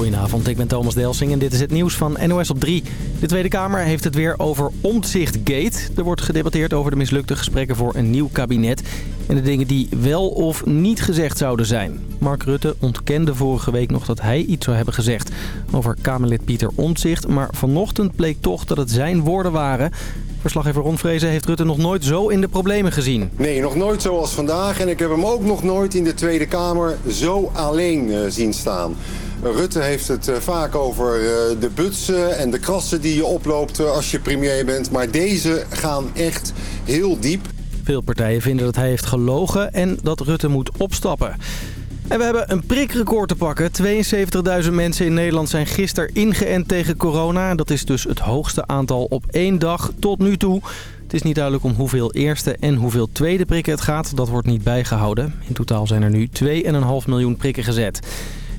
Goedenavond, ik ben Thomas Delsing en dit is het nieuws van NOS op 3. De Tweede Kamer heeft het weer over Omtzigt-gate. Er wordt gedebatteerd over de mislukte gesprekken voor een nieuw kabinet... en de dingen die wel of niet gezegd zouden zijn. Mark Rutte ontkende vorige week nog dat hij iets zou hebben gezegd... over Kamerlid Pieter Omtzigt, maar vanochtend bleek toch dat het zijn woorden waren... Verslaggever Ron Vrezen heeft Rutte nog nooit zo in de problemen gezien. Nee, nog nooit zoals vandaag. En ik heb hem ook nog nooit in de Tweede Kamer zo alleen uh, zien staan. Rutte heeft het uh, vaak over uh, de butsen en de krassen die je oploopt als je premier bent. Maar deze gaan echt heel diep. Veel partijen vinden dat hij heeft gelogen en dat Rutte moet opstappen. En we hebben een prikrecord te pakken. 72.000 mensen in Nederland zijn gisteren ingeënt tegen corona. Dat is dus het hoogste aantal op één dag tot nu toe. Het is niet duidelijk om hoeveel eerste en hoeveel tweede prikken het gaat. Dat wordt niet bijgehouden. In totaal zijn er nu 2,5 miljoen prikken gezet.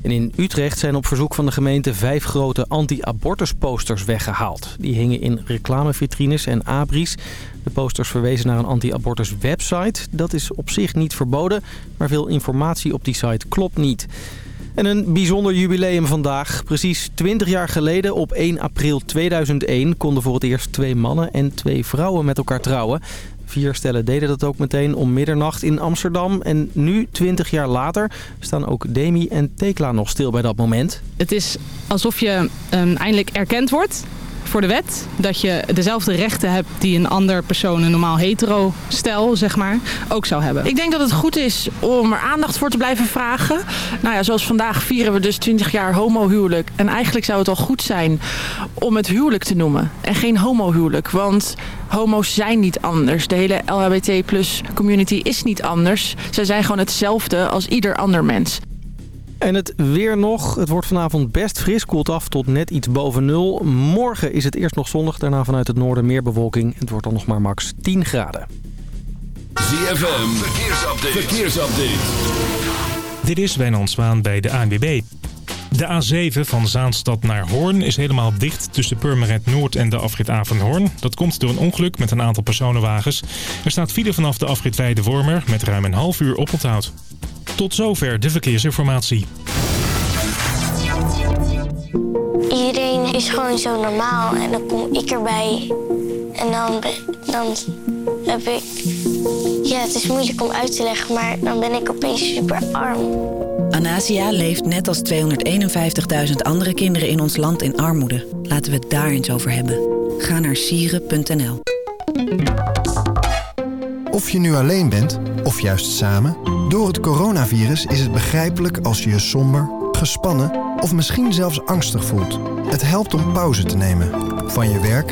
En in Utrecht zijn op verzoek van de gemeente vijf grote anti-abortusposters weggehaald. Die hingen in reclamevitrines en abris. De posters verwezen naar een anti-abortus website. Dat is op zich niet verboden, maar veel informatie op die site klopt niet. En een bijzonder jubileum vandaag. Precies 20 jaar geleden, op 1 april 2001, konden voor het eerst twee mannen en twee vrouwen met elkaar trouwen. Vier stellen deden dat ook meteen om middernacht in Amsterdam. En nu, 20 jaar later, staan ook Demi en Tekla nog stil bij dat moment. Het is alsof je um, eindelijk erkend wordt voor de wet. Dat je dezelfde rechten hebt die een ander persoon, een normaal hetero stel, zeg maar, ook zou hebben. Ik denk dat het goed is om er aandacht voor te blijven vragen. Nou ja, zoals vandaag vieren we dus 20 jaar homohuwelijk. En eigenlijk zou het al goed zijn om het huwelijk te noemen. En geen homohuwelijk. Want homo's zijn niet anders. De hele LHBT plus community is niet anders. Zij zijn gewoon hetzelfde als ieder ander mens. En het weer nog. Het wordt vanavond best fris. Koelt af tot net iets boven nul. Morgen is het eerst nog zonnig. Daarna vanuit het noorden meer bewolking. Het wordt dan nog maar max 10 graden. ZFM. Verkeersupdate. Verkeersupdate. Dit is Wijnand Zwaan bij de ANWB. De A7 van Zaanstad naar Hoorn is helemaal dicht tussen Purmerend Noord en de afrit Avanhoorn. Dat komt door een ongeluk met een aantal personenwagens. Er staat file vanaf de afrit Weide-Wormer met ruim een half uur oponthoud. Tot zover de verkeersinformatie. Iedereen is gewoon zo normaal en dan kom ik erbij. En dan, dan heb ik... Ja, het is moeilijk om uit te leggen, maar dan ben ik opeens super arm. Anasia leeft net als 251.000 andere kinderen in ons land in armoede. Laten we het daar eens over hebben. Ga naar sieren.nl Of je nu alleen bent, of juist samen... door het coronavirus is het begrijpelijk als je je somber, gespannen... of misschien zelfs angstig voelt. Het helpt om pauze te nemen. Van je werk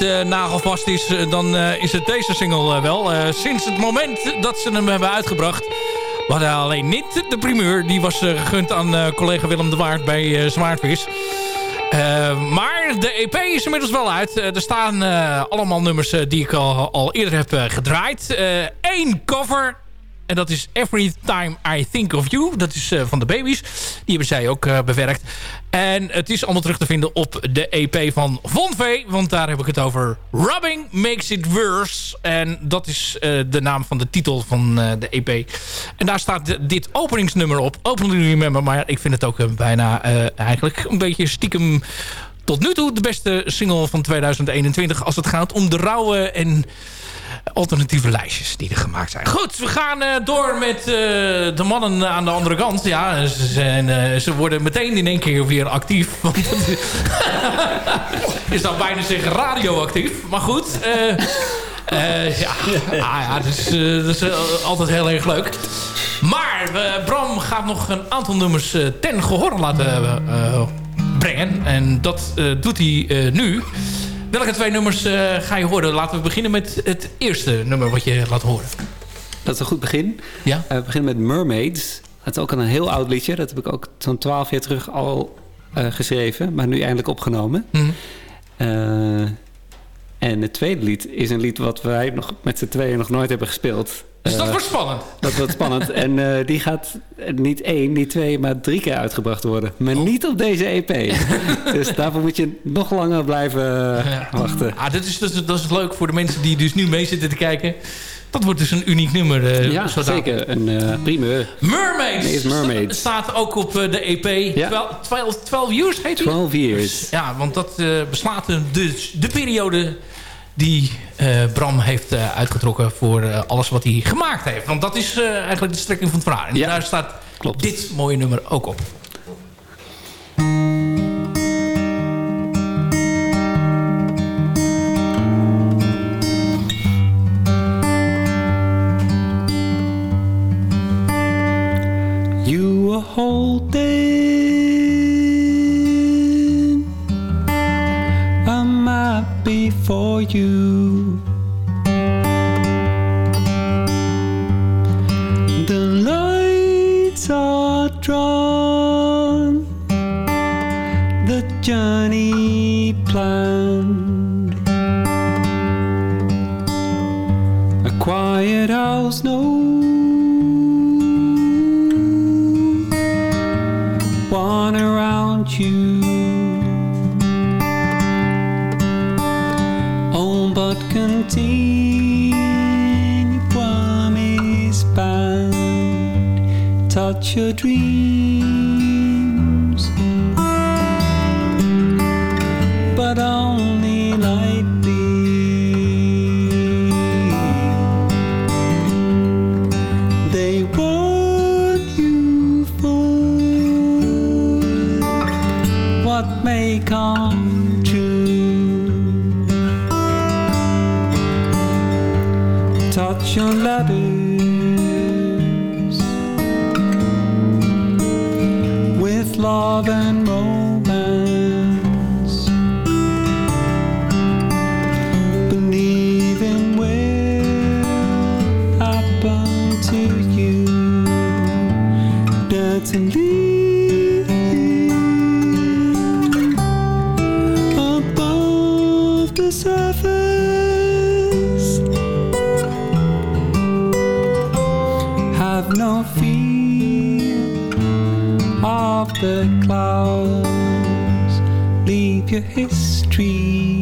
Uh, nagelvast is, eh, dan uh, is het deze single wel. sinds het moment dat ze hem hebben uitgebracht... We hadden alleen niet de primeur. Die was gegund aan collega Willem de Waard bij Zwaardvis. maar de EP is inmiddels wel uit. er staan allemaal nummers die ik al, al eerder heb gedraaid. Eén cover en dat is Every Time I Think of You. Dat is uh, van de baby's. Die hebben zij ook uh, bewerkt. En het is allemaal terug te vinden op de EP van Von V. Want daar heb ik het over. Rubbing Makes It Worse. En dat is uh, de naam van de titel van de EP. En daar staat dit openingsnummer op. Opening Remember. Maar ik vind het ook bijna eigenlijk een beetje stiekem tot nu toe de beste single van 2021 als het gaat om de rauwe en alternatieve lijstjes die er gemaakt zijn. Goed, we gaan uh, door met uh, de mannen aan de andere kant. Ja, ze, zijn, uh, ze worden meteen in één keer weer actief. Want is dan bijna zeggen radioactief. Maar goed, ja, ah, ja dat is altijd heel erg leuk. Maar Bram gaat nog een aantal nummers ten gehoor laten brengen. En dat doet hij nu. Welke twee nummers uh, ga je horen? Laten we beginnen met het eerste nummer wat je laat horen. Dat is een goed begin. Ja? Uh, we beginnen met Mermaids. Het is ook een heel oud liedje. Dat heb ik ook zo'n twaalf jaar terug al uh, geschreven. Maar nu eindelijk opgenomen. Mm en het tweede lied is een lied wat wij nog met z'n tweeën nog nooit hebben gespeeld. Dus dat wordt spannend. Dat wordt spannend. en uh, die gaat niet één, niet twee, maar drie keer uitgebracht worden. Maar oh. niet op deze EP. dus daarvoor moet je nog langer blijven ja. wachten. Ah, dat, is, dat, is, dat is leuk voor de mensen die dus nu mee zitten te kijken. Dat wordt dus een uniek nummer. Uh, ja, zeker. Een uh, primeur. Mermaids. Nee, Mermaids. staat ook op de EP. Ja. 12, 12 years heet het? 12 years. Ja, want dat beslaat de, de periode die uh, Bram heeft uh, uitgetrokken voor uh, alles wat hij gemaakt heeft. Want dat is eigenlijk de strekking van het verhaal. En ja, daar staat klopt. dit mooie nummer ook op. surface. Have no fear of the clouds. Leave your history.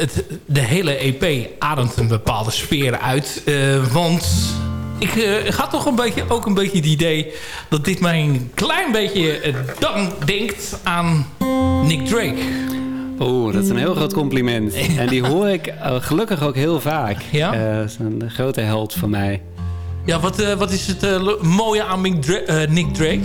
Het, de hele EP ademt een bepaalde sfeer uit. eh, want ik eh, ga toch een beetje, ook een beetje het idee... dat dit mij een klein beetje eh, dan denkt aan Nick Drake. Oeh, dat is een heel groot compliment. En die hoor ik gelukkig ook heel vaak. Ja? Dat is een grote held van mij. Ja, wat, wat is het mooie aan Nick Drake?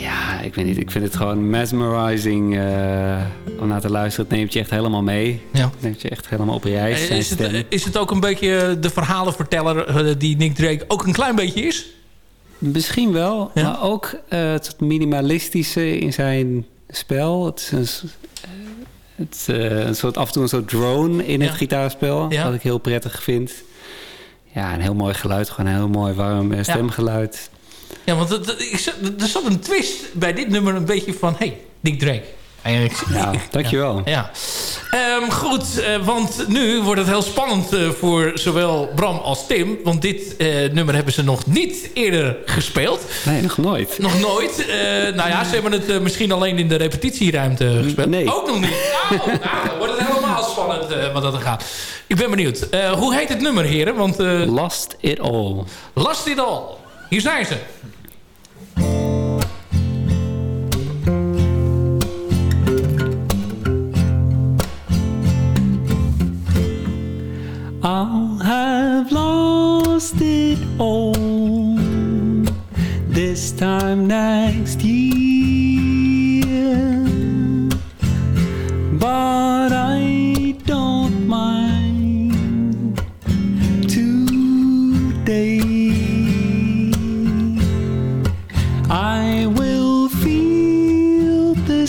Ja, ik weet niet. Ik vind het gewoon mesmerizing eh, om naar te luisteren. Het neemt je echt helemaal mee. Ja. Het neemt je echt helemaal op reis. Eh, is, het, eh, is het ook een beetje de verhalenverteller die Nick Drake ook een klein beetje is? Misschien wel, Ja? maar ook eh, het minimalistische in zijn spel. Het is een, eh, het, eh, een soort, af en toe een soort drone in Ja. het gitaarspel. Ja. Wat ik heel prettig vind. Ja, een heel mooi geluid. Gewoon een heel mooi warm stemgeluid. Ja, want het- ik zat- er zat een twist bij dit nummer een beetje van... hey, Nick Drake. Eigenlijk. Ja, dankjewel. Ja. Ehm, goed, eh, want nu wordt het heel spannend eh, voor zowel Bram als Tim. Want dit eh, nummer hebben ze nog niet eerder gespeeld. Nee, nog nooit. Nog nooit. Eh, nou ja, ze hebben het misschien alleen in de repetitieruimte gespeeld. Nee. Ook nog niet. Nou, nou, dan wordt het helemaal spannend eh, wat dat er gaat. Ik ben benieuwd. Eh, hoe heet het nummer, heren? Want, eh, Lost It All. Last It All. Hier zijn ze. Have lost it all this time next year.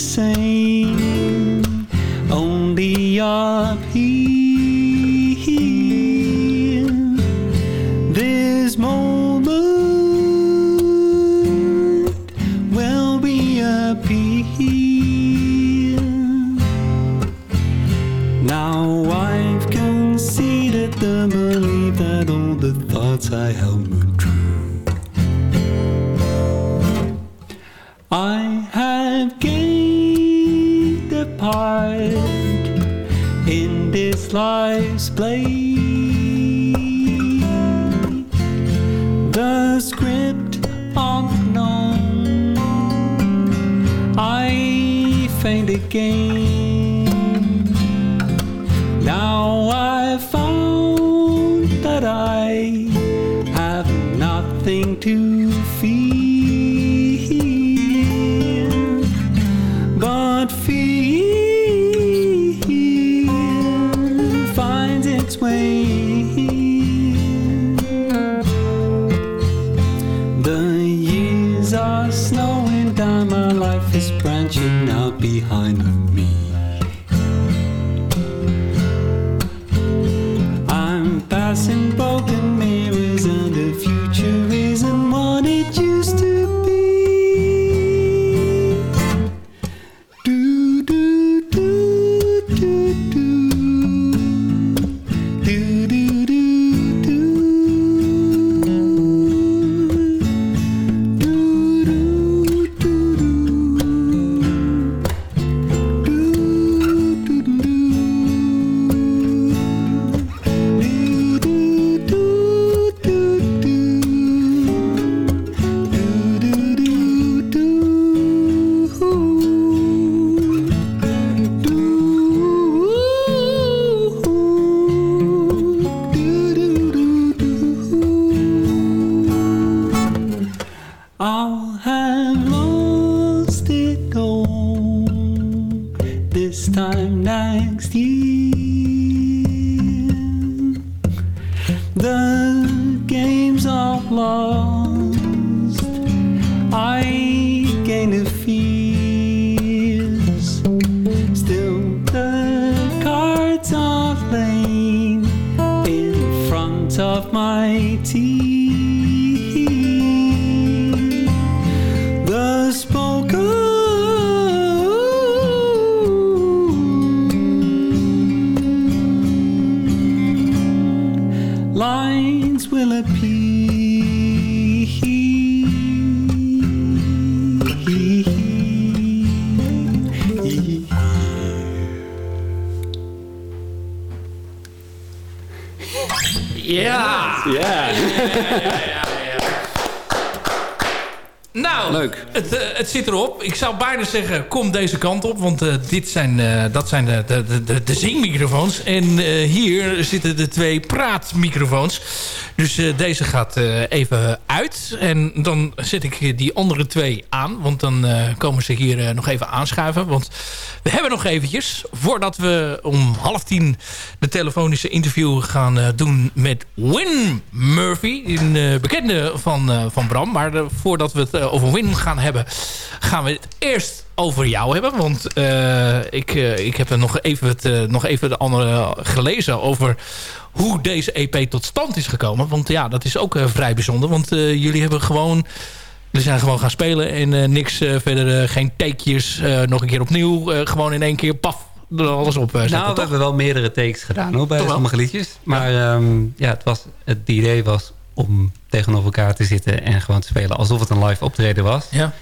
Same, only up here. Ik zou bijna zeggen, kom deze kant op. Want eh, dit zijn, eh, dat zijn de, de, de, de zingmicrofoons. En eh, hier zitten de twee praatmicrofoons. Dus deze gaat even uit. En dan zet ik die andere twee aan. Want dan komen ze hier nog even aanschuiven. Want we hebben nog eventjes, voordat we om half tien... de telefonische interview gaan eh, doen met Win Murphy. Een eh, bekende van, eh, van Bram. Maar voordat we het over Win gaan hebben... gaan we het eerst over jou hebben. Want ik, ik heb er nog even, het, nog even de andere gelezen over hoe deze EP tot stand is gekomen. Want ja, dat is ook vrij bijzonder. Want jullie hebben gewoon... Jullie zijn gewoon gaan spelen en eh, niks eh, verder, eh, geen takejes, nog een keer opnieuw. gewoon in één keer, paf, er alles op zetten, Nou, we toch? hebben wel meerdere takes gedaan hoor, bij Toch wel? sommige liedjes. Maar ehm, ja, het, was, het idee was om tegenover elkaar te zitten en gewoon te spelen alsof het een live optreden was. Ja.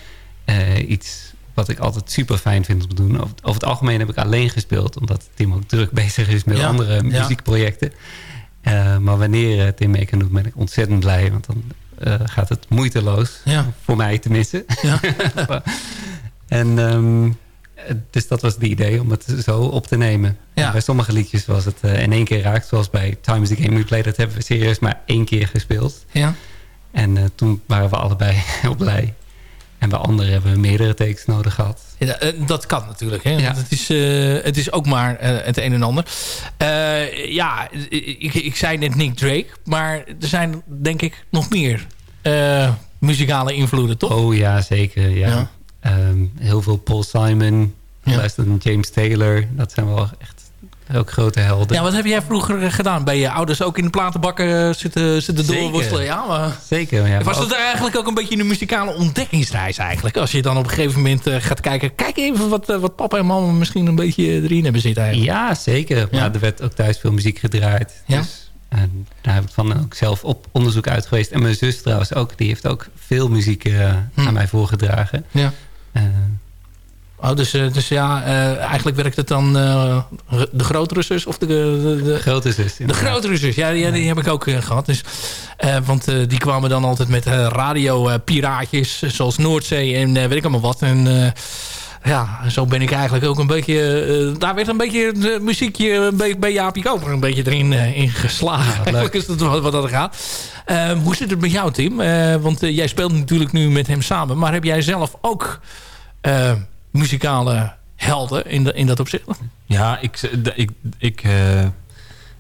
Iets wat ik altijd super fijn vind om te doen. Over, over het algemeen heb ik alleen gespeeld, omdat Tim ook druk bezig is met Ja, andere ja. muziekprojecten. Maar wanneer Tim mee kan doen, ben ik ontzettend blij. Want dan gaat het moeiteloos. Ja. Voor mij tenminste. Ja. en ehm, eh, dus dat was het idee om het zo op te nemen. Ja. Bij sommige liedjes was het eh, in één keer raakt. Zoals bij Time is the Game We Play. Dat hebben we serieus maar één keer gespeeld. Ja. En eh, toen waren we allebei heel blij. En bij anderen hebben we meerdere takes nodig gehad. Ja, eh, dat kan natuurlijk. Hè? Want het, is, eh, het is ook maar eh, het een en ander. Ja, ik, ik zei net Nick Drake. Maar er zijn denk ik nog meer muzikale invloeden, toch? Oh ja, zeker. Ja. Ja. Ehm, heel veel Paul Simon. Ja. James Taylor. Dat zijn wel echt ook grote helden. Ja, wat heb jij vroeger eh, gedaan? Ben je ouders ook in de platenbakken eh, zitten, zitten doorworstelen? Ja, maar... Zeker, ja. Was het eigenlijk ook een beetje een muzikale ontdekkingsreis eigenlijk? Als je dan op een gegeven moment eh, gaat kijken... Kijk even wat, wat papa en mama misschien een beetje erin hebben zitten eigenlijk. Ja, zeker. Maar er werd ook thuis veel muziek gedraaid. Ja. Dus, en daar heb ik van ook zelf op onderzoek uit geweest. En mijn zus trouwens ook. Die heeft ook veel muziek eh, aan mij voorgedragen. Ja. Oh, dus, eh, dus ja, eh, eigenlijk werkt het dan eh, de grotere zus of de... de, de zus. De grotere zus, ja, die, die heb ik ook eh, gehad. Dus, want die kwamen dan altijd met uh, radio-piraatjes, zoals Noordzee en weet ik allemaal wat. En ja, zo ben ik eigenlijk ook een beetje... daar werd een beetje de muziekje een beetje bij Jaapie Koper een beetje erin in geslagen. eigenlijk is dat wat, wat dat gaat. Eh, hoe zit het met jou, Tim? Want jij speelt natuurlijk nu met hem samen. Maar heb jij zelf ook muzikale helden in, de, in dat opzicht? Ja, ik, ik, ik eh,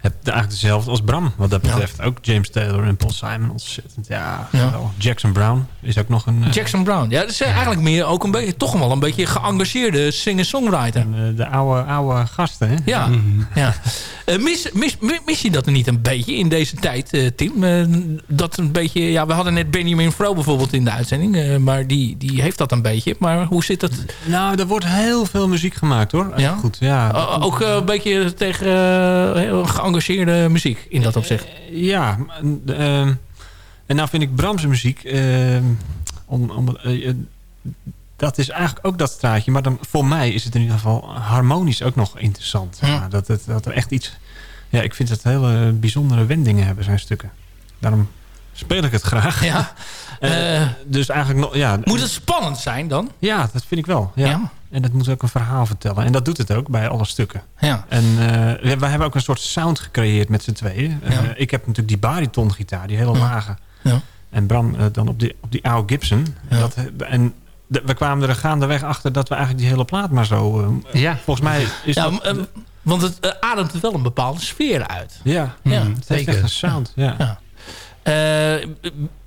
heb eigenlijk dezelfde als Bram. Wat dat betreft. Ook James Taylor en Paul Simon. Ontzettend. Ja, Ja. wel. Jackson Brown is ook nog een... eh, Jackson Brown. Ja, dat is eigenlijk meer ook een beetje, toch wel een beetje geëngageerde singer-songwriter. eh, de oude, oude gasten, hè? Ja, ja. Eh, mis, mis, mis, mis je dat er niet een beetje in deze tijd, eh, Tim? Eh, dat een beetje, ja, we hadden net Benjamin Fro bijvoorbeeld in de uitzending. eh, maar die, die heeft dat een beetje. Maar hoe zit dat? Nou, er wordt heel veel muziek gemaakt, hoor. Ja? Goed, ja. Ook eh, een beetje tegen eh, geëngageerde muziek in dat opzicht. Ja, maar, ehm, en nou vind ik Bramse muziek... ehm, om, om, eh, eh, dat is eigenlijk ook dat straatje. Maar dan, voor mij is het in ieder geval harmonisch ook nog interessant. Ja, dat, het, dat er echt iets... Ja, ik vind dat hele bijzondere wendingen hebben, zijn stukken. Daarom speel ik het graag. Ja. Eh, dus eigenlijk nog... Ja, Moet het spannend zijn dan? Ja, dat vind ik wel. Ja. Ja. En het moet ook een verhaal vertellen. En dat doet het ook bij alle stukken. Ja. En eh, we, hebben ook een soort sound gecreëerd met z'n tweeën. Eh, Ja. ik heb natuurlijk die baritongitaar, die hele lage. Ja. En Bram eh, dan op die, op die oude Gibson. Dat, eh, en de- we kwamen er gaandeweg achter dat we eigenlijk die hele plaat maar zo... eh, Ja. Volgens mij is Ja, dat... want het ademt wel een bepaalde sfeer uit. ja, Ja, het heeft echt een sound. Ja. Ja.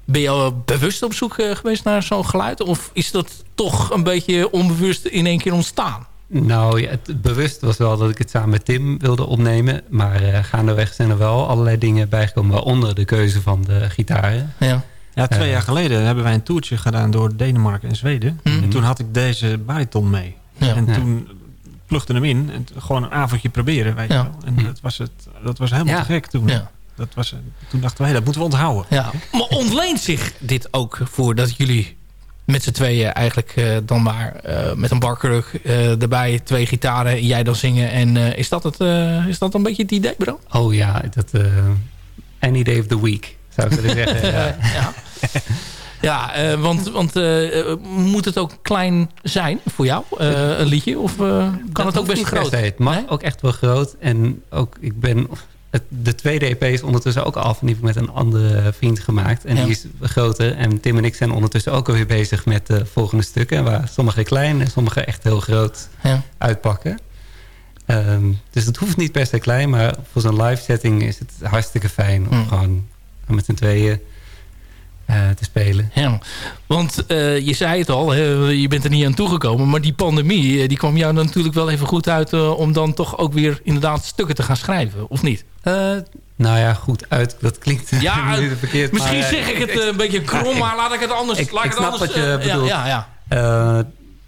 Ben je al bewust op zoek eh, geweest naar zo'n geluid? Of is dat toch een beetje onbewust in één keer ontstaan? Nou, ja, het bewust was wel dat ik het samen met Tim wilde opnemen. Maar eh, gaandeweg zijn er wel allerlei dingen bijgekomen. Waaronder de keuze van de gitaren. Ja. Ja, twee Eh. jaar geleden hebben wij een toertje gedaan door Denemarken en Zweden. Mhm. En toen had ik deze bariton mee. Ja. En Ja. toen plugde hem in. En gewoon een avondje proberen, weet Ja. je wel. En dat was, het, dat was helemaal Ja. te gek toen. Ja. Dat was, toen dachten we, hey, dat moeten we onthouden. Ja. Maar ontleent zich dit ook voor dat jullie met z'n tweeën eigenlijk eh, dan maar eh, met een barkruk eh, erbij twee gitaren en jij dan zingen? En eh, is, dat het, eh, is dat een beetje het idee, bro? Oh ja, dat... eh, any day of the week, zou ik willen zeggen. ja. ja. Ja, eh, want, want moet het ook klein zijn voor jou, eh, een liedje? Of eh, kan Dat het ook best groot? Het mag Nee? ook echt wel groot. En ook, ik ben... Het, de tweede EP is ondertussen ook af. En die heb ik met een andere vriend gemaakt. En Ja. die is groter. En Tim en ik zijn ondertussen ook alweer bezig met de volgende stukken. Waar sommige klein en sommige echt heel groot Ja. uitpakken. Ehm, dus het hoeft niet per se klein. Maar voor zo'n live setting is het hartstikke fijn. Om Hmm. gewoon met z'n tweeën te spelen. Ja, want eh, je zei het al, je bent er niet aan toegekomen. Maar die pandemie, eh, die kwam jou dan natuurlijk wel even goed uit... eh, om dan toch ook weer inderdaad stukken te gaan schrijven, of niet? Eh, nou ja, goed uit. Dat klinkt Ja, niet verkeerd. Misschien maar, eh, zeg ik het eh, een beetje krom, maar laat ik het anders... Ik, laat ik het snap anders, wat je eh, ja, bedoelt. Ja, ja.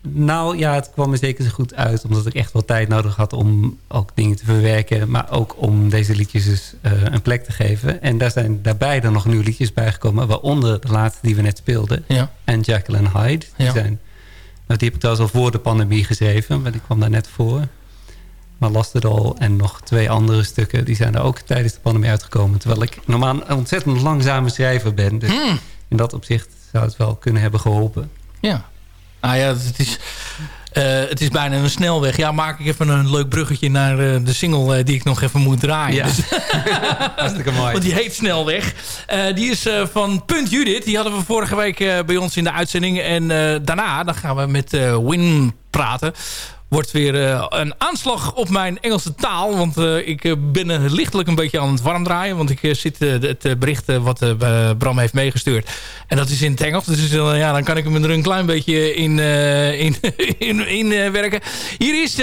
Nou ja, het kwam me zeker zo goed uit. Omdat ik echt wel tijd nodig had om ook dingen te verwerken. Maar ook om deze liedjes dus eh, een plek te geven. En daar zijn daarbij dan nog nieuwe liedjes bijgekomen. Waaronder de laatste die we net speelden. Ja. En Jacqueline Hyde. Die, Ja. zijn, nou, die heb ik trouwens al voor de pandemie geschreven. Maar die kwam daar net voor. Maar Lasterdal en nog twee andere stukken... die zijn er ook tijdens de pandemie uitgekomen. Terwijl ik normaal een ontzettend langzame schrijver ben. Dus Hmm. in dat opzicht zou het wel kunnen hebben geholpen. Ja. Nou ja, het is, eh, het is bijna een snelweg. Ja, maak ik even een leuk bruggetje naar eh, de single eh, die ik nog even moet draaien. Ja. Dus- Hartstikke mooi. Want die heet Snelweg. Die is van Punt Judith. Die hadden we vorige week bij ons in de uitzending. En daarna dan gaan we met Win praten wordt weer eh, een aanslag op mijn Engelse taal. Want eh, ik eh, ben lichtelijk een beetje aan het warm draaien. Want ik zit het bericht wat Bram heeft meegestuurd. En dat is in het Engels. Dus ja, dan kan ik hem er een klein beetje in, in, in, in werken. Hier is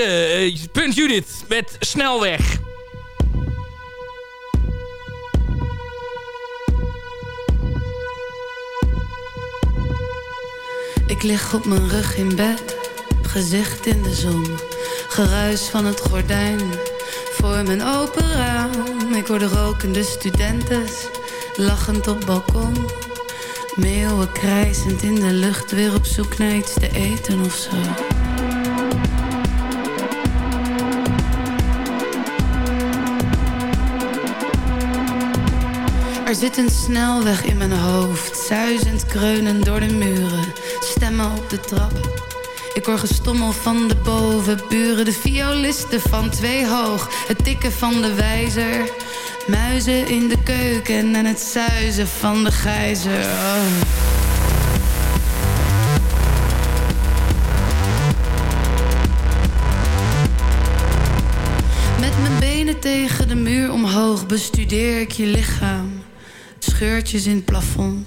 Punt Judith met Snelweg. Ik lig op mijn rug in bed gezicht in de zon. Geruis van het gordijn voor mijn open raam. Ik hoor de rokende studenten lachend op balkon. Meeuwen krijzend in de lucht, weer op zoek naar iets te eten of zo. Er zit een snelweg in mijn hoofd, zuizend kreunen door de muren, stemmen op de trap. Ik hoor gestommel van de bovenburen, de violisten van twee hoog, het tikken van de wijzer. Muizen in de keuken en het zuizen van de gijzer. Oh. Met mijn benen tegen de muur omhoog bestudeer ik je lichaam. Scheurtjes in het plafond.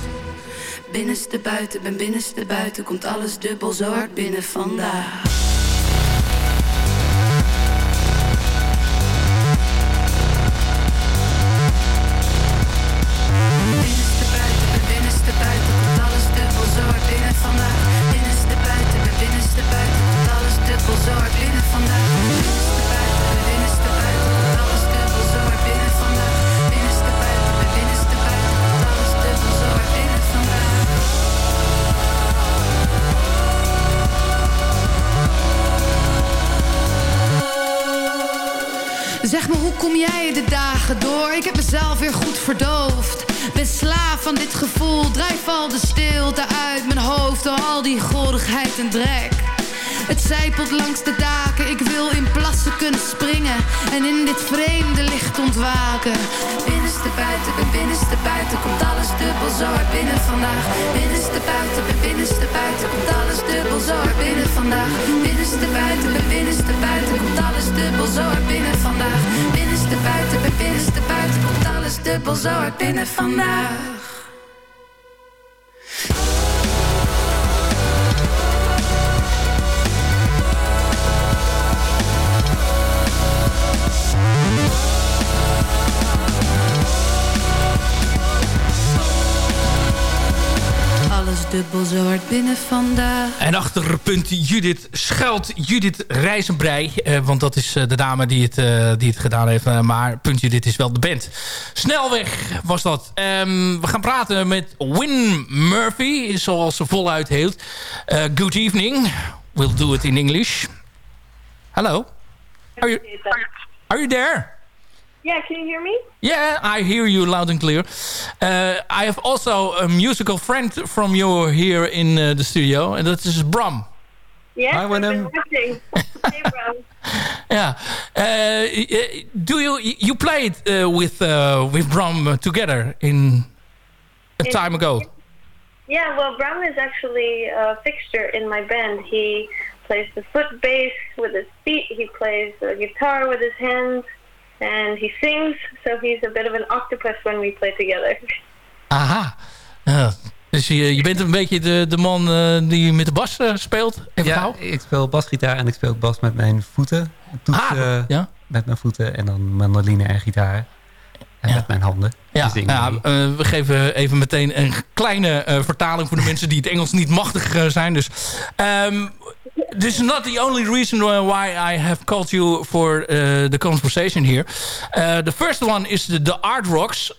Binnenste buiten, ben binnenste buiten, komt alles dubbel zo hard binnen vandaag. Verdoofd. Ben slaaf van dit gevoel. Drijf al de stilte uit mijn hoofd door al die gorigheid en drek. Het zijpelt langs de daken. Ik wil in plassen kunnen springen. En in dit vreemde licht ontwaken. Binnenste buiten, binnenste buiten. Komt alles dubbel zo hard binnen vandaag. Binnenste buiten, bij binnenste buiten. Komt alles dubbel zo hard binnen vandaag. Binnenste buiten, binnenste buiten. Komt alles dubbel zo hard binnen vandaag. Binnenste buiten, bij binnenste buiten. Komt alles dubbel zo hard binnen vandaag. Binnen vandaag. En achter punt Judith schuilt Judith Rijzenbrei. Eh, want dat is eh, de dame die het, eh, die het gedaan heeft. Maar punt Judith is wel de band. Snelweg was dat. Ehm, we gaan praten met Win Murphy. Zoals ze voluit heet. Good evening. We'll do it in English. Hello. Are you, are you there? Yeah, can you hear me? Yeah, I hear you loud and clear. Uh, I have also a musical friend from you here in uh, the studio, and that is Bram. Yes, Hi, I've Willem. been watching. hey, Bram. Yeah. Uh, do you you played uh, with uh, with Bram together in a In- time ago? Yeah, well, Bram is actually a fixture in my band. He plays the foot bass with his feet. He plays the guitar with his hands, and he sings. So he's a bit of an octopus when we play together. Aha. Dus je, je bent een beetje de, de man uh, die met de bas uh, speelt. Even ja, gauw. ik speel basgitaar en ik speel ook bas met mijn voeten. Toetsen Ah, ja. met mijn voeten en dan mandoline en gitaar. En met mijn handen. Ja, ja uh, we geven even meteen een kleine uh, vertaling voor de mensen die het Engels niet machtig uh, zijn. Dus, um, this is not the only reason why I have called you for the conversation here. the first one is the, the Art Rocks.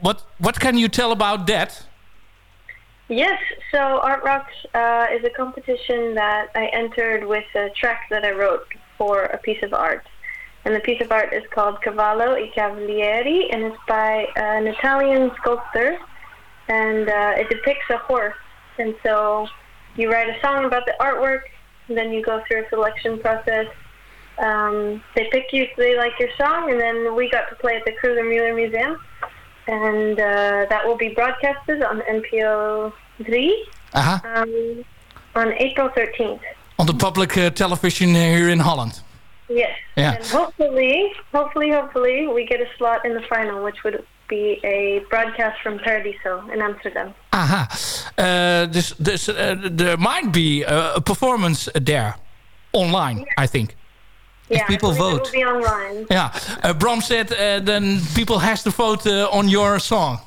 what what can you tell about that? Yes, so Art Rocks uh, is a competition that I entered with a track that I wrote for a piece of art. And the piece of art is called Cavallo i Cavalieri, and it's by an Italian sculptor, and uh, it depicts a horse. And so you write a song about the artwork, then you go through a selection process. Um, they pick you they like your song, and then we got to play at the Kruger Mueller Museum, and uh, that will be broadcasted on NPO 3 Aha. um, on April 13th. On the public uh, television here in Holland. Yes. Yeah. And hopefully, hopefully, hopefully, we get a slot in the final, which would be a broadcast from Paradiso in Amsterdam. Aha. Uh, dus dus uh, there might be a, a performance there. Online, I think. yeah, people vote. It will be online. Yeah. Uh, Bram said uh, then people has to vote uh, on your song.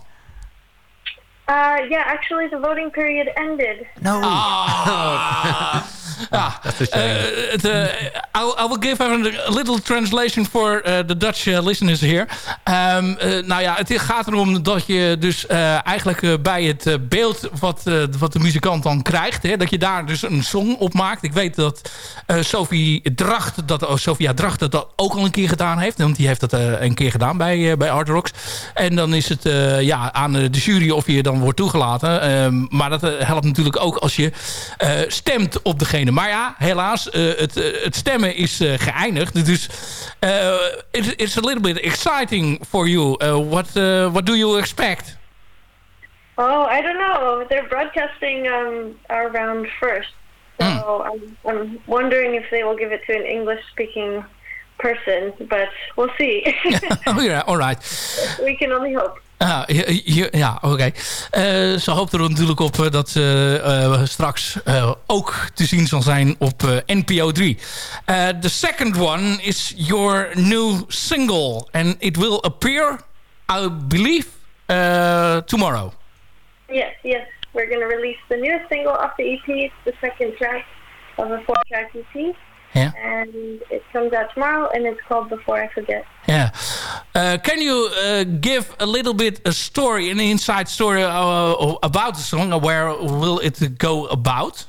Uh, yeah, actually, the voting period ended. No. Ah, uh, it, uh, I, I will give a, a little translation for uh, the Dutch uh, listeners here. Um, uh, nou ja, het gaat erom dat je dus uh, eigenlijk uh, bij het uh, beeld wat, uh, wat de muzikant dan krijgt, hè, dat je daar dus een song op maakt. Ik weet dat uh, Sophie Dracht dat, oh, Sophia Dracht dat, dat ook al een keer gedaan heeft. Want die heeft dat uh, een keer gedaan bij, uh, bij Art Rocks. En dan is het uh, ja, aan de jury of je dan wordt toegelaten. Um, maar dat uh, helpt natuurlijk ook als je uh, stemt op degene. Maar ja, helaas, uh, het, het stemmen is geëindigd. Dus uh, it, it's a little bit exciting for you. What, uh, what do you expect? Oh, I don't know. They're broadcasting um, our round first. So I'm, I'm wondering if they will give it to an English-speaking person, but we'll see. oh yeah, all right. we can only hope. Ah, ja, ja, oké. Okay. Uh, ze hoopt er natuurlijk op uh, dat ze uh, straks ook te zien zal zijn op NPO 3. the second one is your new single. And it will appear, I believe, tomorrow. Yes, yes. We're going to release the newest single off the EP. It's the second track of a four-track EP. Yeah. And it comes out tomorrow, and it's called Before I Forget. Yeah. Uh, can you uh, give a little bit a story, an inside story uh, about the song? Or where will it go about?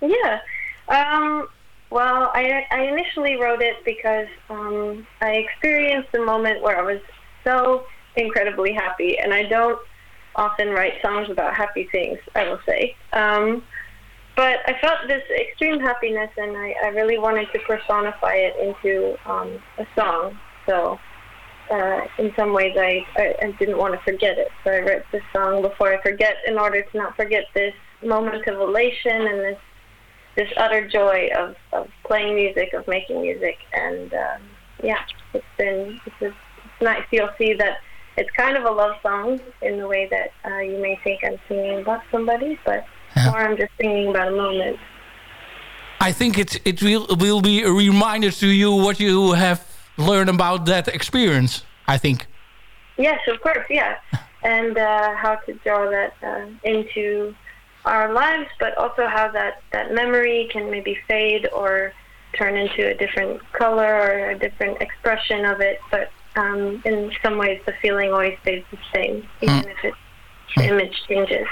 Yeah. Um, well, I, I initially wrote it because um, I experienced a moment where I was so incredibly happy, and I don't often write songs about happy things, I will say. Um, but I felt this extreme happiness, and I, I really wanted to personify it into um, a song. So, uh, in some ways, I, I, I didn't want to forget it. So I wrote this song before I forget, in order to not forget this moment of elation and this this utter joy of, of playing music, of making music, and um, yeah, it's been it's, it's nice. You'll see that it's kind of a love song in the way that uh, you may think I'm singing about somebody, but Yeah. or I'm just singing about a moment. I think it, it will, will be a reminder to you what you have learned about that experience, I think. Yes, of course, yeah, and uh, how to draw that uh, into our lives, but also how that that memory can maybe fade or turn into a different color or a different expression of it. But um, in some ways, the feeling always stays the same, even if it, the image changes.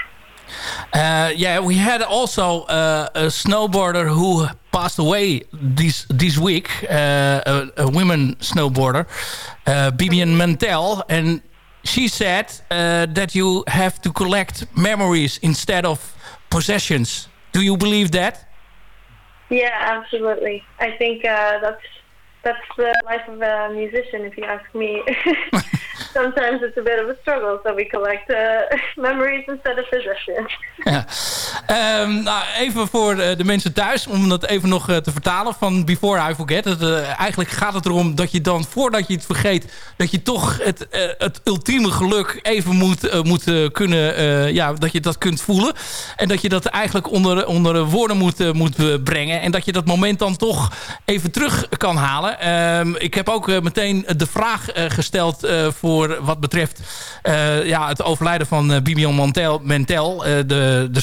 Uh, yeah, we had also uh, a snowboarder who passed away this this week, uh, a, a women snowboarder, uh, Bibian Mantel, and she said uh, that you have to collect memories instead of possessions. Do you believe that? Yeah, absolutely. I think uh, that's that's the life of a musician, if you ask me. Sometimes it's a bit of a struggle, so we collect uh, memories instead of possessions. Ja. Ehm, nou, even voor de, de mensen thuis, om dat even nog eh, te vertalen van Before I Forget. Eh, eigenlijk gaat het erom dat je dan, voordat je het vergeet... dat je toch het, eh, het ultieme geluk even moet, eh, moet eh, kunnen... eh, ja, dat je dat kunt voelen. En dat je dat eigenlijk onder, onder woorden moet, eh, moet eh, brengen. En dat je dat moment dan toch even terug kan halen. Ehm, ik heb ook eh, meteen de vraag eh, gesteld eh, voor wat betreft eh, ja, het overlijden van eh, Bibian Mantel, Mentel, eh, de, de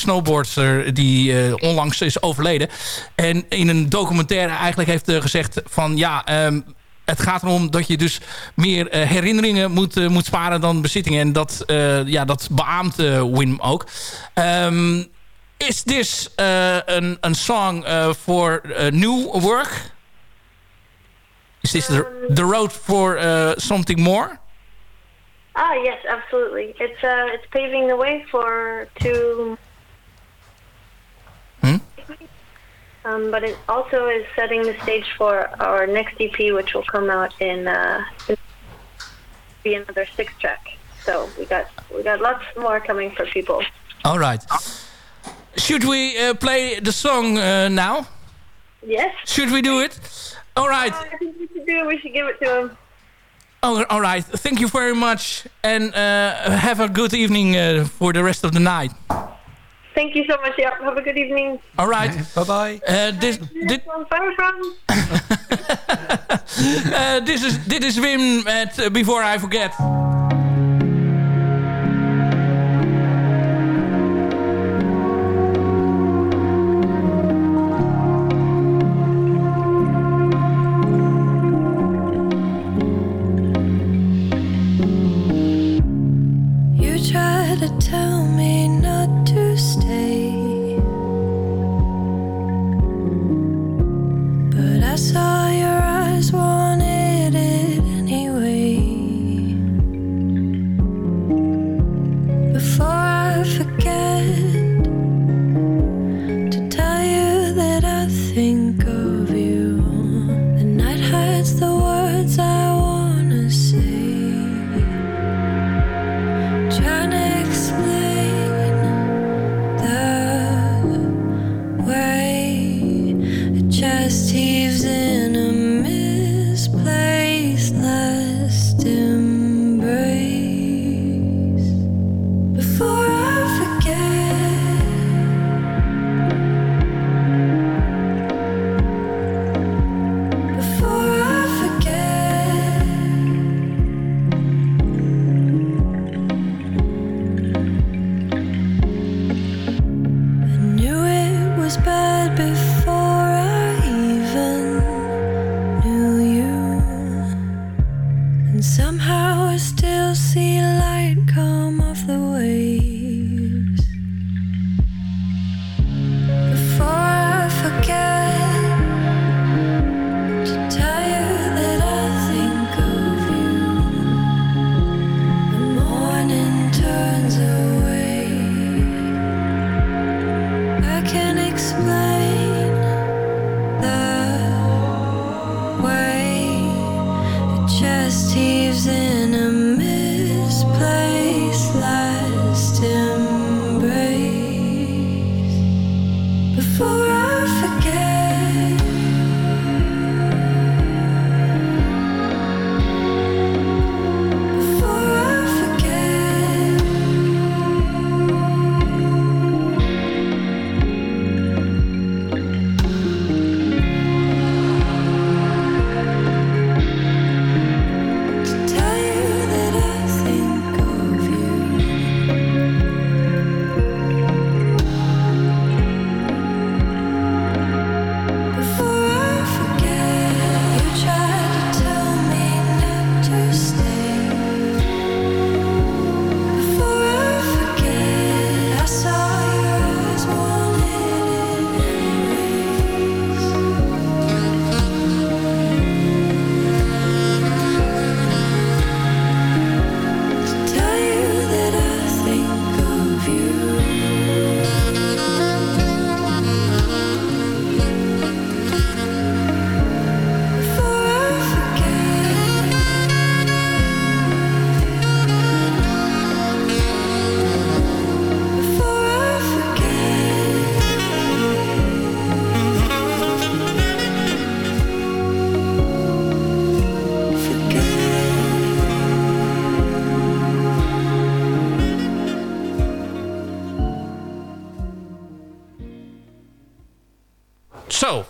die eh, onlangs is overleden. En in een documentaire eigenlijk heeft eh, gezegd van ja... ehm, het gaat erom dat je dus meer eh, herinneringen moet, moet sparen dan bezittingen. En dat, ja, dat beaamt Wim ook. Ehm, is uh, een, een song uh, new work? this the, road for something more? Ah, yes, absolutely. It's uh, it's paving the way for to. Um, but it also is setting the stage for our next EP, which will come out in uh, be another six track. So we got we got lots more coming for people. All right. Should we uh, play the song uh, now? Yes. Should we do it? All right. I think we should do it. We should give it to him. Oh, all right. Thank you very much, and uh, have a good evening uh, for the rest of the night. Thank you so much. Yeah. Have a good evening. All right. Bye bye. Uh, this, dit, from. uh, this is dit is Wim at uh, Before I Forget.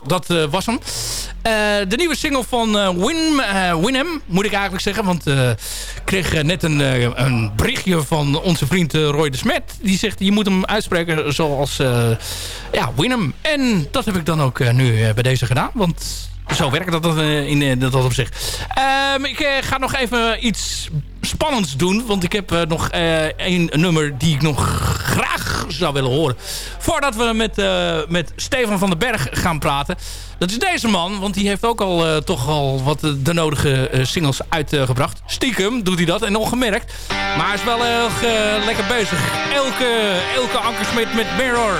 Dat eh, was hem. Eh, de nieuwe single van eh Win, Winham, moet ik eigenlijk zeggen. Want ik kreeg net een, een berichtje van onze vriend Roy de Smet. Die zegt, je moet hem uitspreken zoals ja, Winham. En dat heb ik dan ook nu bij deze gedaan. Want Zo werkt dat eh, in eh, dat opzicht. Ehm, ik eh, ga nog even iets spannends doen. Want ik heb nog één nummer die ik nog graag zou willen horen. Voordat we met, met Stefan van den Berg gaan praten. Dat is deze man. Want die heeft ook al toch al wat de nodige singles uitgebracht. Stiekem doet hij dat en ongemerkt. Maar hij is wel heel lekker bezig. Elke, elke Ankersmit met Mirror.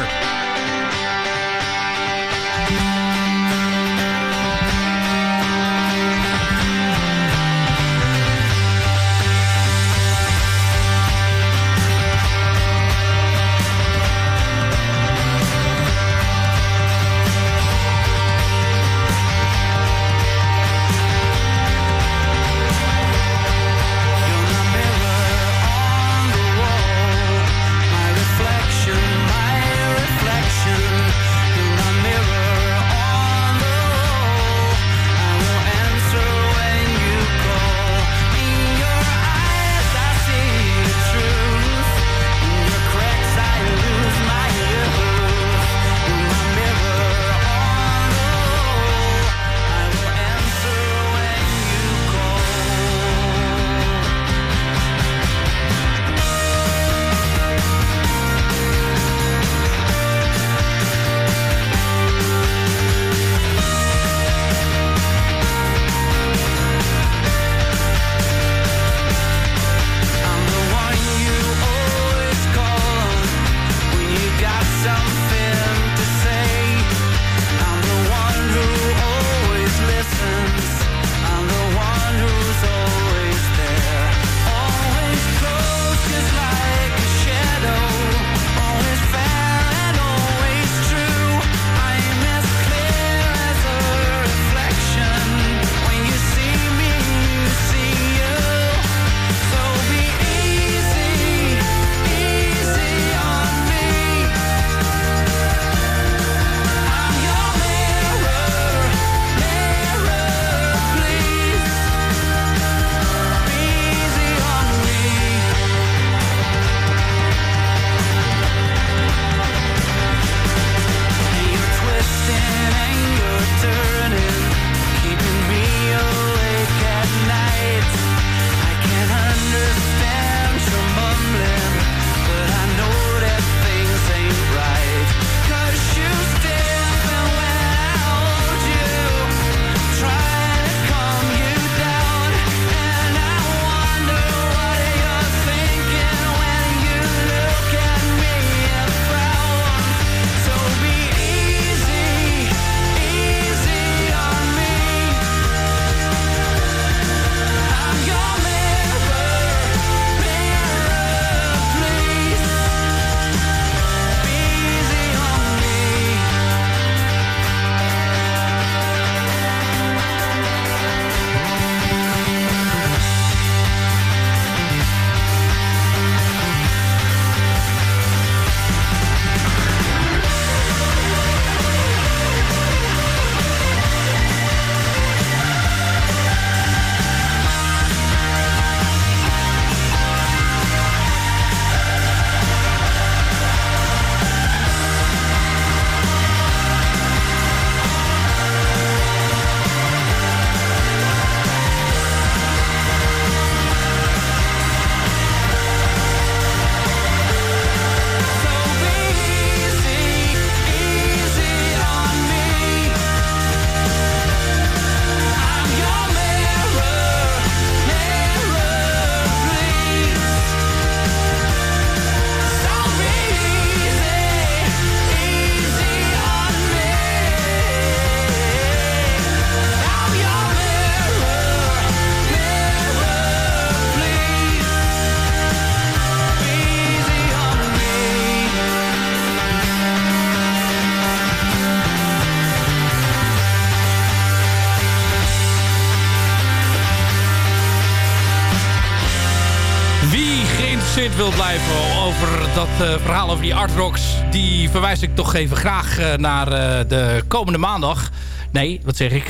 Blijven over dat eh, verhaal over die Art Rocks... die verwijs ik toch even graag eh, naar eh, de komende maandag. Nee, wat zeg ik?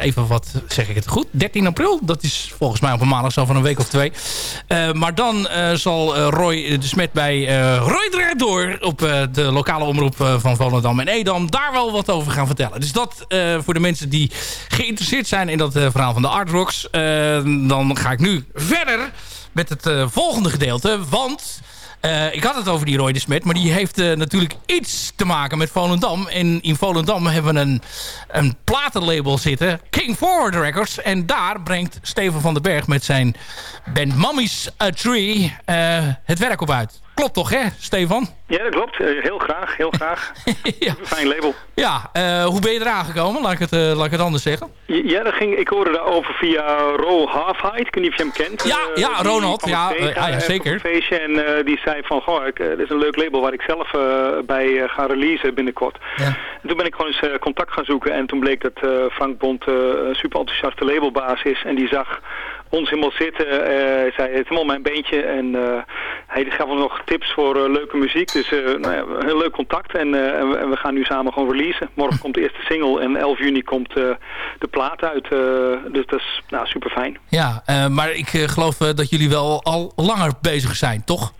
Even wat zeg ik het goed? 13 april, dat is volgens mij op een maandag zo van een week of twee. Maar dan zal Roy de Smet bij Roy Draait Door... op de lokale omroep van Volendam en Edam... daar wel wat over gaan vertellen. Dus dat voor de mensen die geïnteresseerd zijn in dat verhaal van de Art Rocks. dan ga ik nu verder met het eh, volgende gedeelte. Want... Eh, ik had het over die Roy de Smet, maar die heeft eh, natuurlijk iets te maken met Volendam. En in Volendam hebben we een, een platenlabel zitten, King Forward Records. En daar brengt Steven van den Berg met zijn band Mummy's A Tree het werk op uit. Klopt toch, hè, Stefan? Ja, dat klopt. Eh, Heel graag, heel graag. Fijn label. Ja, eh, hoe ben je eraan gekomen? Laat ik het, eh, laat ik het anders zeggen. Ja, dat ging, ik hoorde daarover via Ro Halfheid. Ik weet niet of je hem kent. Ja, ja, Ronald. Ja, ah, ja, zeker. feestje en die zei van, goh, ik, dit is een leuk label waar ik zelf bij ga releasen binnenkort. En toen ben ik gewoon eens contact gaan zoeken en toen bleek dat Frank Bond een super enthousiaste labelbaas is. En die zag ons helemaal zitten. eh, Hij zei, het helemaal mijn beentje. En eh, hij gaf ons nog tips voor eh, leuke muziek. Dus eh, nou ja, een heel leuk contact. En, eh, en, we, gaan nu samen gewoon releasen. Morgen komt de eerste single en 11 juni komt eh, de plaat uit. eh, dus dat is nou, super fijn. Ja, eh, maar ik eh, geloof eh, dat jullie wel al langer bezig zijn, toch?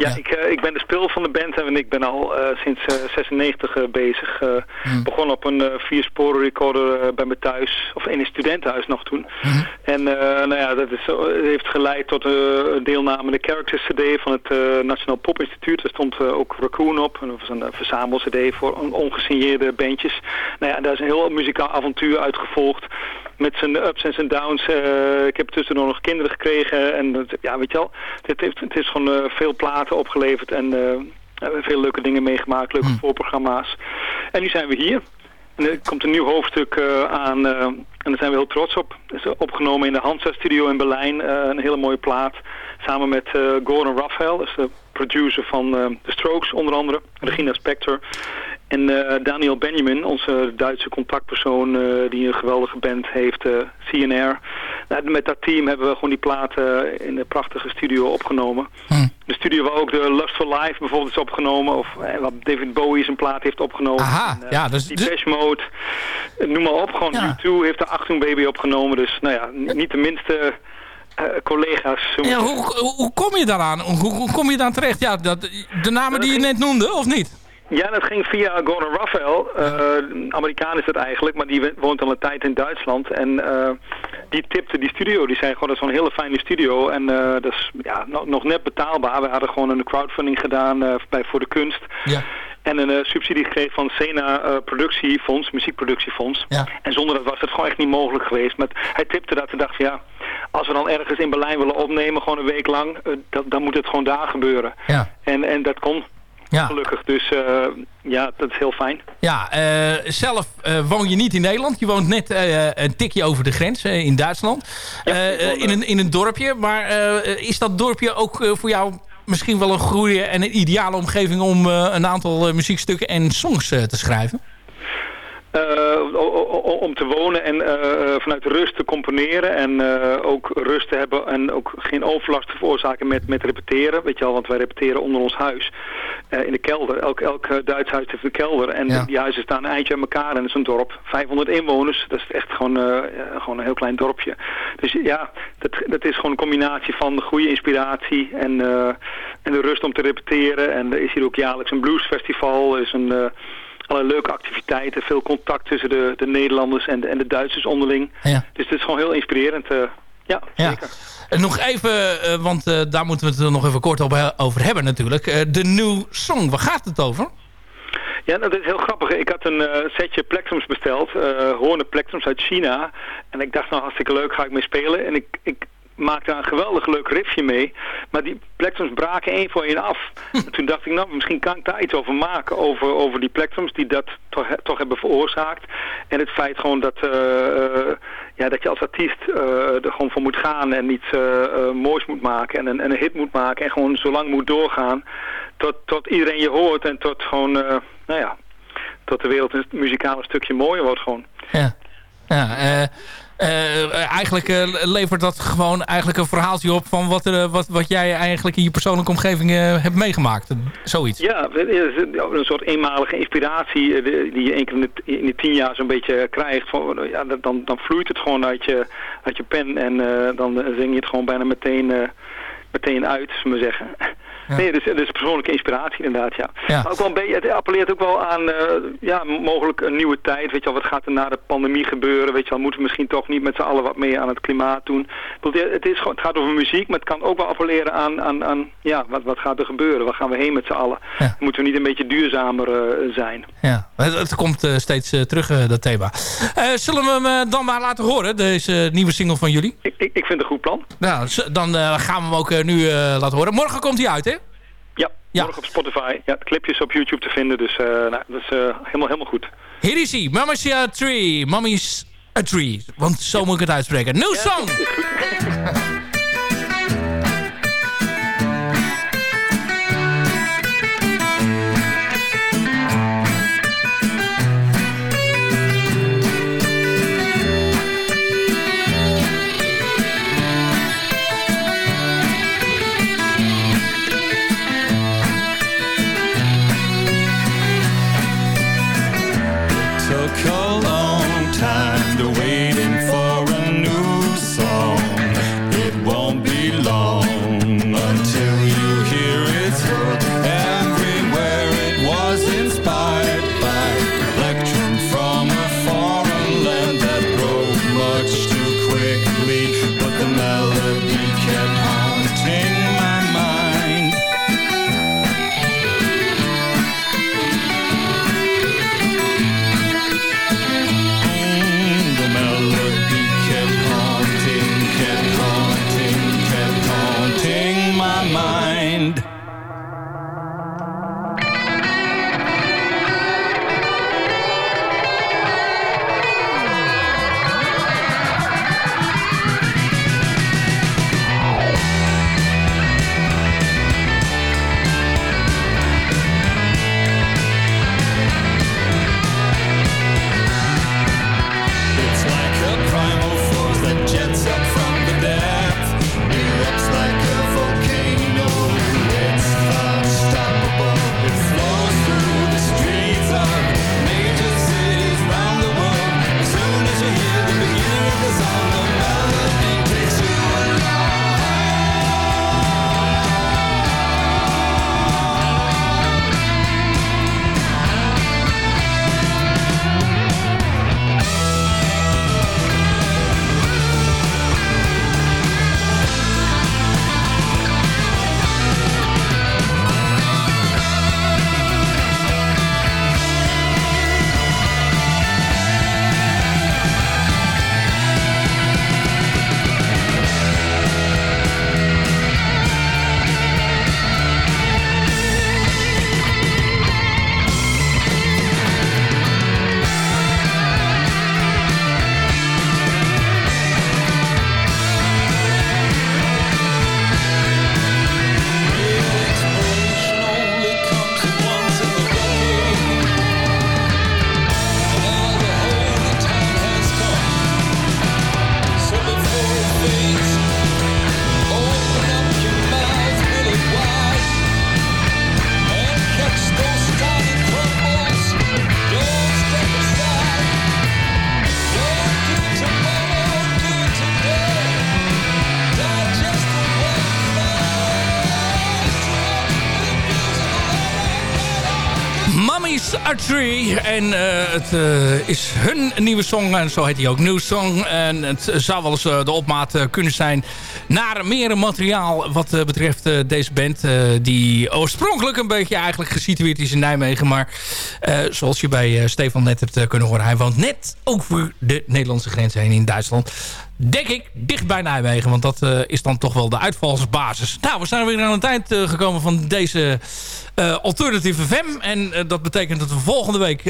Ja, Ik, eh, ik ben de speel van de band en ik ben al eh, sinds eh, 96 eh, bezig. eh Begon op een eh vier sporen recorder eh, bij me thuis, of in een studentenhuis nog toen. En eh, nou ja, dat is, heeft geleid tot eh, een deelname aan de Characters CD van het eh, Nationaal Pop Instituut. Er stond ook Raccoon op, en dat was een uh, verzamel CD voor on- ongesigneerde bandjes. Nou ja, daar is een heel muzikaal avontuur uitgevolgd met zijn ups en zijn downs. Eh, ik heb tussendoor nog kinderen gekregen. En dat- ja, weet je wel, dit heeft, het is gewoon eh, veel platen opgeleverd en eh, veel leuke dingen meegemaakt, leuke voorprogramma's. En nu zijn we hier. En er komt een nieuw hoofdstuk aan en daar zijn we heel trots op. Het is opgenomen in de Hansa Studio in Berlijn. een hele mooie plaat. Samen met Gordon Raphael, dat is de producer van The Strokes onder andere. Regina Spector. En eh, Daniel Benjamin, onze Duitse contactpersoon eh, die een geweldige band heeft, eh, CNR. Nou, met dat team hebben we gewoon die platen in de prachtige studio opgenomen. De studio waar ook de Lust for Life bijvoorbeeld is opgenomen. Of waar David Bowie zijn plaat heeft opgenomen. Aha, En, ja, dus- Depeche Mode. Eh, Noem maar op. Gewoon U2 heeft de Achtung Baby opgenomen. Dus nou ja, niet de minste collega's. Ja, hoe, hoe kom je daaraan? Hoe, hoe kom je daar terecht? Ja, dat, de namen die je net noemde, of niet? Ja, dat ging via Gordon Raphael. Uh, Amerikaan is dat eigenlijk, maar die woont al een tijd in Duitsland. En eh, die tipte die studio. Die zei gewoon, dat is een hele fijne studio. En eh, dat is ja, nog, nog net betaalbaar. We hadden gewoon een crowdfunding gedaan eh, bij Voor de Kunst. Ja. En een eh, subsidie gekregen van Sena eh, Productiefonds, Muziekproductiefonds. Ja. En zonder dat was het gewoon echt niet mogelijk geweest. Maar hij tipte dat en dacht van ja, als we dan ergens in Berlijn willen opnemen, gewoon een week lang, eh, dat, dan moet het gewoon daar gebeuren. Ja. En, en dat kon. Ja. Gelukkig. Dus eh, ja, dat is heel fijn. Ja, eh, zelf eh, woon je niet in Nederland. Je woont net een tikje over de grens in Duitsland. In, een, in een dorpje. Maar is dat dorpje ook voor jou misschien wel een goede en een ideale omgeving... om een aantal muziekstukken en songs te schrijven? Uh, om te wonen en uh, vanuit rust te componeren en ook rust te hebben en ook geen overlast te veroorzaken met, met repeteren. Weet je wel, want wij repeteren onder ons huis in de kelder. Elk, elk Duits huis heeft een kelder en ja. die huizen staan een eindje aan elkaar en het is een dorp. 500 inwoners, dat is echt gewoon, gewoon een heel klein dorpje. Dus ja, dat, dat is gewoon een combinatie van goede inspiratie en, en de rust om te repeteren. En er is hier ook jaarlijks een bluesfestival, er is een... Allerlei leuke activiteiten, veel contact tussen de, de Nederlanders en de, en de Duitsers onderling. Ja. Dus het is gewoon heel inspirerend. Uh, ja, zeker. En nog even, want daar moeten we het er nog even kort op, over hebben natuurlijk. de nieuwe song, waar gaat het over? Ja, nou, dat is heel grappig. Ik had een uh, setje plexums besteld, uh, hoornen plexums uit China. En ik dacht, nou hartstikke leuk, ga ik mee spelen. En ik, ik maakte een geweldig leuk riffje mee. Maar die plexums braken één voor één af. en toen dacht ik, nou, misschien kan ik daar iets over maken. Over, over die plexums die dat toch, toch hebben veroorzaakt. En het feit gewoon dat, uh, ja, dat je als artiest uh, er gewoon voor moet gaan. En iets moois moet maken. En een, en een hit moet maken. En gewoon zo lang moet doorgaan. Tot, tot iedereen je hoort. En tot gewoon, nou ja, tot de wereld een muzikaal een stukje mooier wordt gewoon. Ja, ja eh, eigenlijk eh, levert dat gewoon eigenlijk een verhaaltje op... van wat, er, wat, wat jij eigenlijk in je persoonlijke omgeving eh, hebt meegemaakt. Zoiets. Ja, een soort eenmalige inspiratie eh, die je keer in de, in de tien jaar zo'n beetje krijgt. Van, ja, dan, dan vloeit het gewoon uit je, uit je pen en eh, dan zing je het gewoon bijna meteen, eh, meteen uit, zullen maar Nee, dus, dus persoonlijke inspiratie inderdaad, ja. Ja. Maar ook wel een beetje, het appelleert ook wel aan, eh, ja, mogelijk een nieuwe tijd. Weet je wel, wat gaat er na de pandemie gebeuren? Weet je wel, moeten we misschien toch niet met z'n allen wat meer aan het klimaat doen? Het, is gewoon, het gaat over muziek, maar het kan ook wel appelleren aan, aan, aan ja, wat, wat gaat er gebeuren? Waar gaan we heen met z'n allen? Moeten we niet een beetje duurzamer eh, zijn? Ja, het, het komt eh, steeds terug, dat thema. Zullen we hem dan maar laten horen, deze nieuwe single van jullie? Ik, ik, ik vind het een goed plan. Nou, dan gaan we hem ook nu laten horen. Morgen komt hij uit, hè? Ja, morgen op Spotify. Ja, het clipje is op YouTube te vinden, dus eh, nou, dat is eh, helemaal, helemaal goed. Hier is hij, Mama's a Tree. Mommy's a Tree. Want zo moet ik het uitspreken. New song! quickly. But the melody kept haunting En eh, het eh, is hun nieuwe song. En zo heet hij ook. New Song. En het zou wel eens eh, de opmaat kunnen zijn naar meer materiaal wat betreft deze band. die oorspronkelijk een beetje eigenlijk gesitueerd is in Nijmegen. Maar zoals je bij Stefan net hebt kunnen horen. Hij woont net over de Nederlandse grens heen in Duitsland. Denk ik, dicht bij Nijmegen. Want dat eh, is dan toch wel de uitvalsbasis. Nou, we zijn weer aan het eind eh, gekomen van deze eh Alternative FM. En dat betekent dat we volgende week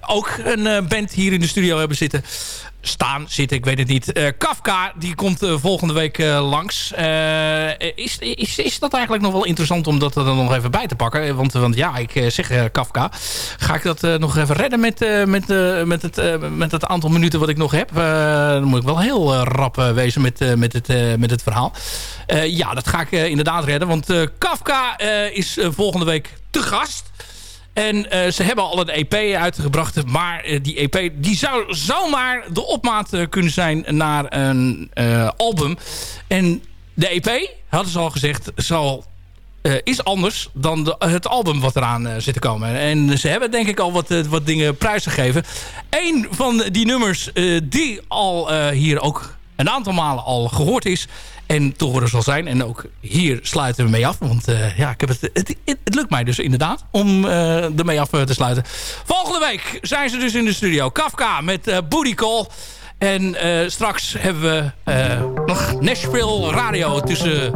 ook een band hier in de studio hebben zitten. Staan, zitten, ik weet het niet. Eh, Kafka, die komt eh, volgende week eh, langs. Is, is, is dat eigenlijk nog wel interessant om dat er dan nog even bij te pakken? Want, want ja, ik zeg Kafka. Ga ik dat nog even redden met, met, met, het, met het aantal minuten wat ik nog heb? Dan moet ik wel heel rap wezen met, met, het, met het verhaal. Ja, dat ga ik inderdaad redden. Want Kafka is volgende week te gast. En eh, ze hebben al een EP uitgebracht. Maar eh, die EP die zou zomaar de opmaat eh, kunnen zijn naar een album. En de EP, hadden ze al gezegd, zal, is anders dan de- het album wat eraan zit te komen. En ze hebben denk ik al wat, wat dingen prijsgegeven. Eén van die nummers die al hier ook een aantal malen al gehoord is en te horen zal zijn. En ook hier sluiten we mee af. Want eh, ja, ik heb het, het, het, het lukt mij dus inderdaad om eh ermee af eh, te sluiten. Volgende week zijn ze dus in de studio. Kafka met eh Booty Call. En straks hebben we nog Nashville Radio tussen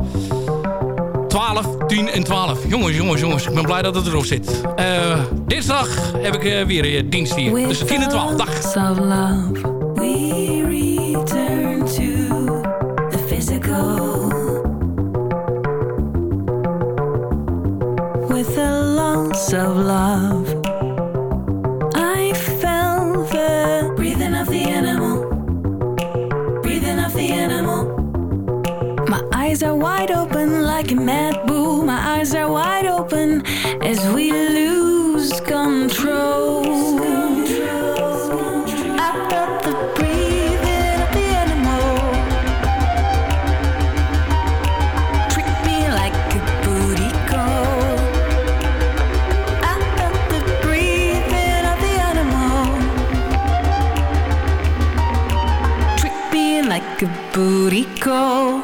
12, 10 en 12. Jongens, jongens, jongens. Ik ben blij dat het erop zit. Eh, dinsdag heb ik weer eh, dienst hier. Tussen 10 en 12. Dag. Loss of love, I felt the breathing of the animal, breathing of the animal. My eyes are wide open like a mad bull. My eyes are wide open as we lose control. Booty